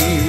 me.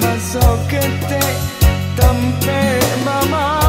ma so che te tampe mamma